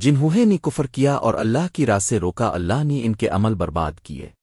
جنہوں نے کفر کیا اور اللہ کی راہ سے روکا، اللہ نے ان کے عمل برباد کیے۔